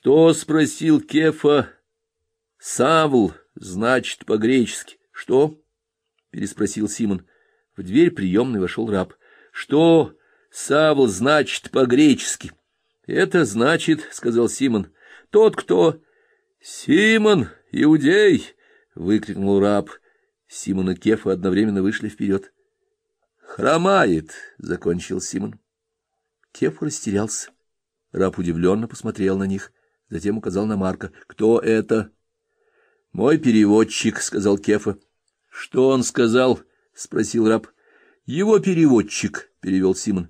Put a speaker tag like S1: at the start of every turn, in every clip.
S1: Что спросил Кефа? Савл, значит, по-гречески. Что? переспросил Симон. В дверь приемной вошел раб. Что Савл значит по-гречески? Это значит, сказал Симон, тот, кто Симон, иудей, выкрикнул раб. Симон и Кефа одновременно вышли вперед. Хромает, закончил Симон. Кефа растерялся. Раб удивленно посмотрел на них, затем указал на Марка. Кто это? Мой переводчик, сказал Кефа. Что он сказал? спросил раб. Его переводчик, перевел Симон.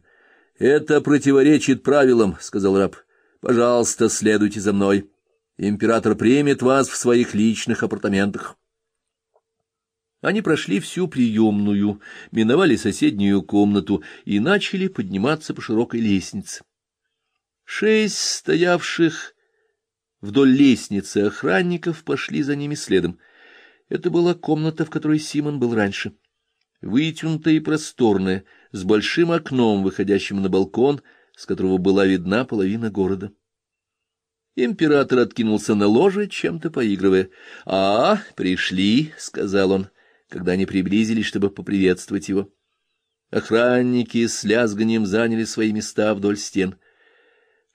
S1: Это противоречит правилам, сказал раб. Пожалуйста, следуйте за мной. Император примет вас в своих личных апартаментах. Они прошли всю приемную, миновали соседнюю комнату и начали подниматься по широкой лестнице. Шесть стоявших вдоль лестницы охранников пошли за ними следом. Это была комната, в которой Симон был раньше. Вытянутая и просторная, с большим окном, выходящим на балкон, с которого была видна половина города. Император откинулся на ложе, чем-то поигрывая. — А, пришли, — сказал он, когда они приблизились, чтобы поприветствовать его. Охранники с лязганием заняли свои места вдоль стен. —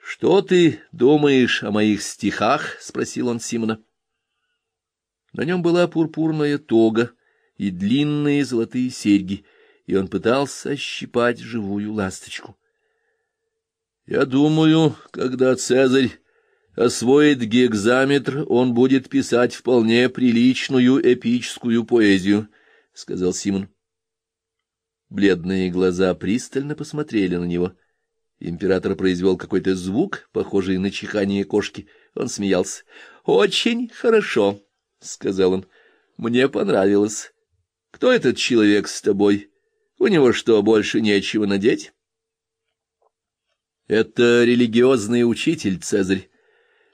S1: Что ты думаешь о моих стихах? — спросил он Симона. На нем была пурпурная тога и длинные золотые серьги, и он пытался ощипать живую ласточку. — Я думаю, когда Цезарь освоит гекзаметр, он будет писать вполне приличную эпическую поэзию, — сказал Симон. Бледные глаза пристально посмотрели на него. Император произвел какой-то звук, похожий на чихание кошки. Он смеялся. — Очень хорошо, — сказал он. — Мне понравилось. Кто этот человек с тобой? У него что, больше нечего надеть? — Это религиозный учитель, Цезарь.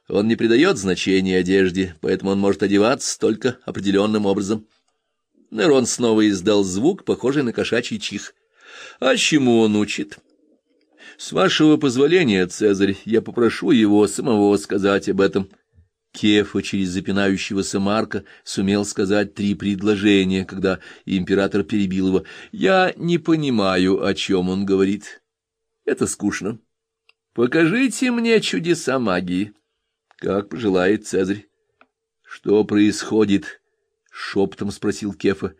S1: Он не придает значения одежде, поэтому он может одеваться только определенным образом. Нерон снова издал звук, похожий на кошачий чих. А чему он учит? С вашего позволения, Цезарь, я попрошу его самого сказать об этом. Кефа через запинающегося Марка сумел сказать три предложения, когда император перебил его. Я не понимаю, о чем он говорит. Это скучно. Покажите мне чудеса магии. Как пожелает Цезарь. — Что происходит? — шепотом спросил Кефа.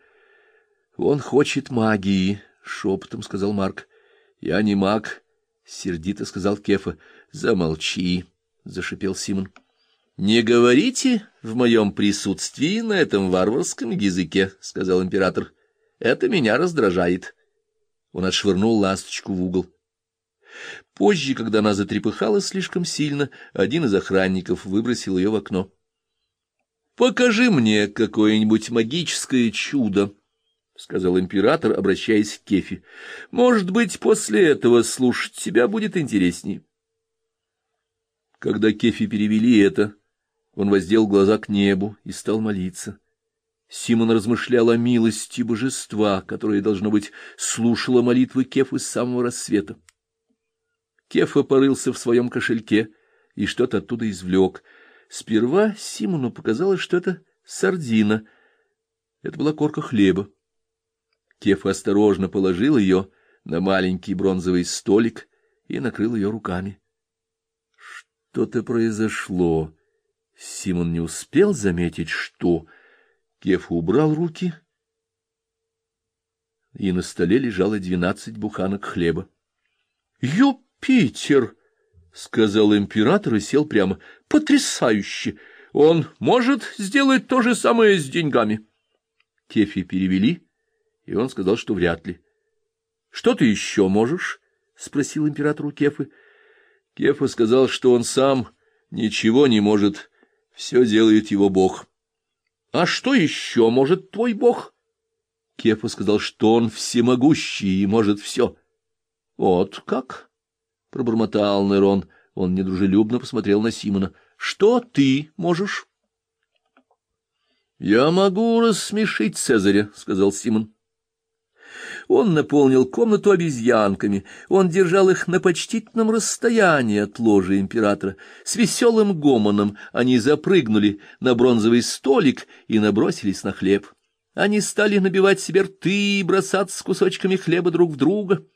S1: — Он хочет магии, — шепотом сказал Марк. — Я не маг, — сердито сказал Кефа. — Замолчи, — зашипел Симон. — Не говорите в моем присутствии на этом варварском языке, — сказал император. — Это меня раздражает. Он отшвырнул ласточку в угол. Позже, когда она затрепыхалась слишком сильно, один из охранников выбросил ее в окно. — Покажи мне какое-нибудь магическое чудо, — сказал император, обращаясь к Кефи. — Может быть, после этого слушать тебя будет интересней. Когда Кефи перевели это, он воздел глаза к небу и стал молиться. Симон размышлял о милости божества, которое, должно быть, слушало молитвы Кефы с самого рассвета. Кефа порылся в своем кошельке и что-то оттуда извлек. Сперва Симону показалось, что это сардина. Это была корка хлеба. Кефа осторожно положил ее на маленький бронзовый столик и накрыл ее руками. Что-то произошло. Симон не успел заметить, что... Кефа убрал руки, и на столе лежало двенадцать буханок хлеба. — Юп! Питер, — сказал император и сел прямо. — Потрясающе! Он может сделать то же самое с деньгами. Кефи перевели, и он сказал, что вряд ли. — Что ты еще можешь? — спросил император у Кефы. Кефа сказал, что он сам ничего не может, все делает его бог. — А что еще может твой бог? Кефа сказал, что он всемогущий и может все. — Вот как? пробормотал Нерон. Он недружелюбно посмотрел на Симона. Что ты можешь? Я могу рассмешить Цезаря, сказал Симон. Он наполнил комнату обезьянками, он держал их на почтительном расстоянии от ложи императора. С веселым гомоном они запрыгнули на бронзовый столик и набросились на хлеб. Они стали набивать себе рты и бросаться с кусочками хлеба друг в друга —